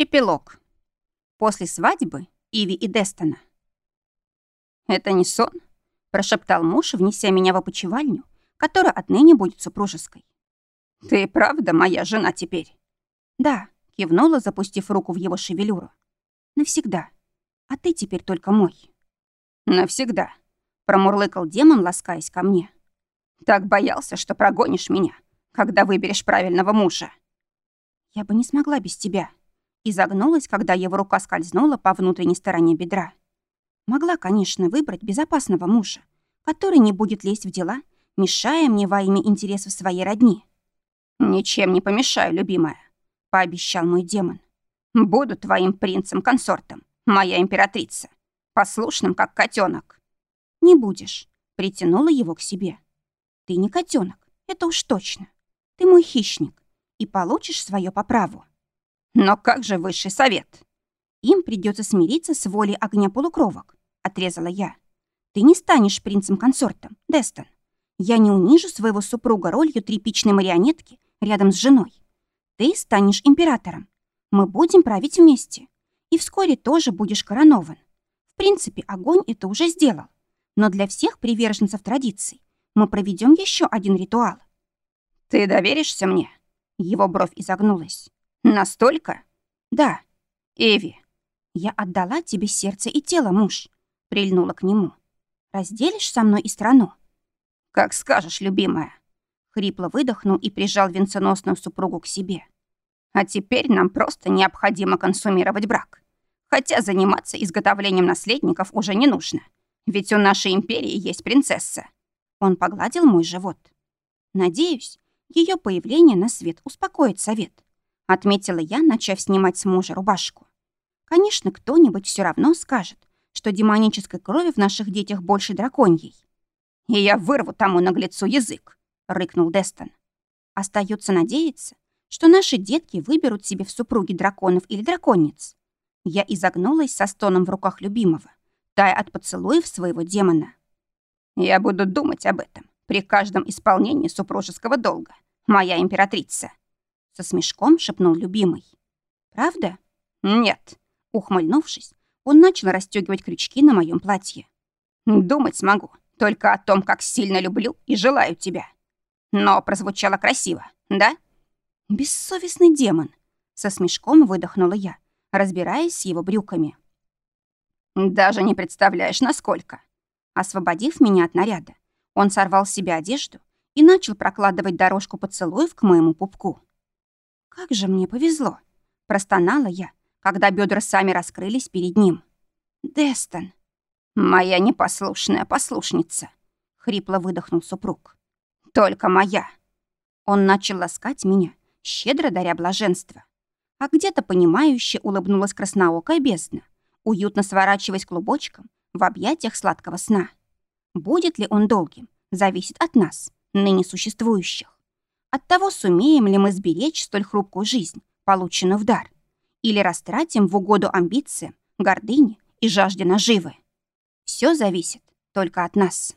Эпилог. После свадьбы Иви и Дестона. «Это не сон», — прошептал муж, внеся меня в опочивальню, которая отныне будет супружеской. «Ты правда моя жена теперь?» «Да», — кивнула, запустив руку в его шевелюру. «Навсегда. А ты теперь только мой». «Навсегда», — промурлыкал демон, ласкаясь ко мне. «Так боялся, что прогонишь меня, когда выберешь правильного мужа». «Я бы не смогла без тебя», и загнулась, когда его рука скользнула по внутренней стороне бедра. Могла, конечно, выбрать безопасного мужа, который не будет лезть в дела, мешая мне во имя интересов своей родни. «Ничем не помешаю, любимая», — пообещал мой демон. «Буду твоим принцем-консортом, моя императрица, послушным, как котенок. «Не будешь», — притянула его к себе. «Ты не котенок, это уж точно. Ты мой хищник, и получишь свое по праву». Но как же высший совет? Им придется смириться с волей огня полукровок, отрезала я. Ты не станешь принцем-консортом, Дестон. Я не унижу своего супруга ролью тряпичной марионетки рядом с женой. Ты станешь императором. Мы будем править вместе. И вскоре тоже будешь коронован. В принципе, огонь это уже сделал. Но для всех приверженцев традиций мы проведем еще один ритуал. Ты доверишься мне? Его бровь изогнулась. Настолько? Да. Эви, я отдала тебе сердце и тело, муж. Прильнула к нему. Разделишь со мной и страну? Как скажешь, любимая. Хрипло выдохнул и прижал венценосную супругу к себе. А теперь нам просто необходимо консумировать брак. Хотя заниматься изготовлением наследников уже не нужно. Ведь у нашей империи есть принцесса. Он погладил мой живот. Надеюсь, ее появление на свет успокоит совет. Отметила я, начав снимать с мужа рубашку. Конечно, кто-нибудь все равно скажет, что демонической крови в наших детях больше драконьей. «И я вырву тому наглецу язык», — рыкнул Дестон. Остается надеяться, что наши детки выберут себе в супруги драконов или драконниц. Я изогнулась со стоном в руках любимого, тая от поцелуев своего демона. «Я буду думать об этом при каждом исполнении супружеского долга, моя императрица», со смешком шепнул любимый. «Правда?» «Нет». Ухмыльнувшись, он начал расстегивать крючки на моем платье. «Думать смогу только о том, как сильно люблю и желаю тебя. Но прозвучало красиво, да?» «Бессовестный демон», — со смешком выдохнула я, разбираясь с его брюками. «Даже не представляешь, насколько». Освободив меня от наряда, он сорвал с себя одежду и начал прокладывать дорожку поцелуев к моему пупку. «Как же мне повезло!» — простонала я, когда бедра сами раскрылись перед ним. «Дестон!» «Моя непослушная послушница!» — хрипло выдохнул супруг. «Только моя!» Он начал ласкать меня, щедро даря блаженство. А где-то понимающе улыбнулась красноокая бездна, уютно сворачиваясь клубочком в объятиях сладкого сна. Будет ли он долгим, зависит от нас, ныне существующих. От того, сумеем ли мы сберечь столь хрупкую жизнь, полученную в дар, или растратим в угоду амбициям, гордыне и жажде наживы. Все зависит только от нас.